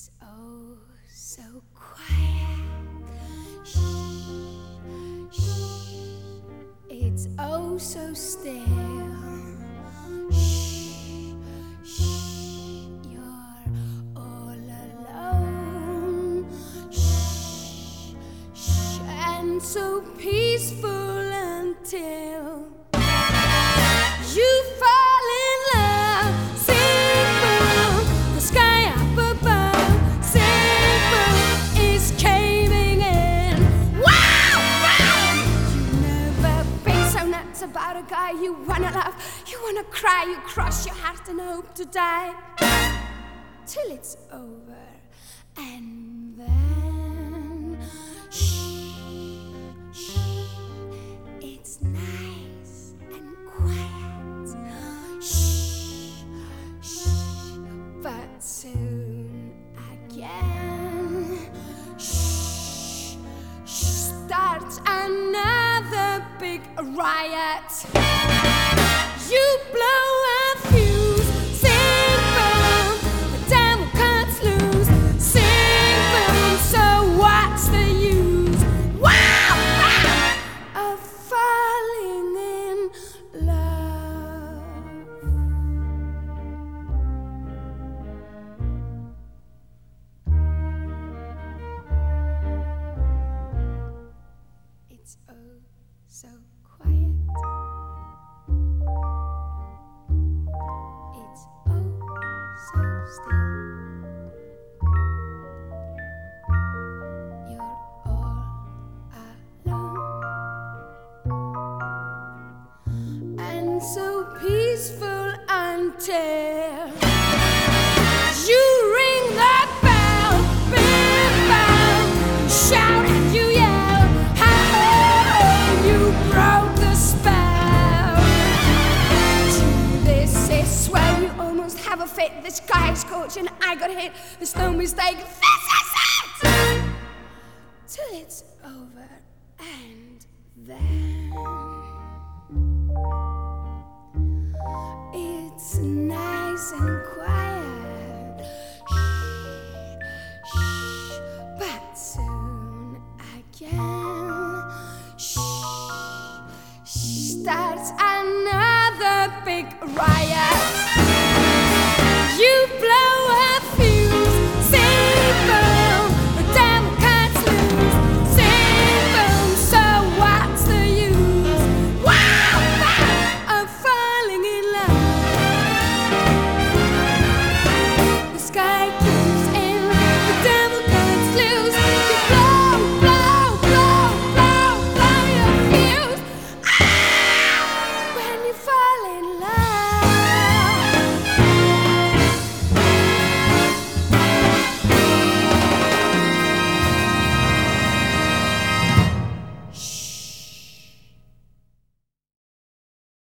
It's oh so quiet. Shh, shh. It's oh so still. Shh, shh. You're all alone. Shh, shh. And so peaceful until you wanna love. You wanna cry, you cross your heart and hope to die till it's over, and big riot. You blow so peaceful until you ring that bell, big bell, shout and you yell, how you broke the spell. This is when you almost have a fit. The sky is scorching, I got hit. There's no mistake. This is it. Till it's over, and then perfect riot.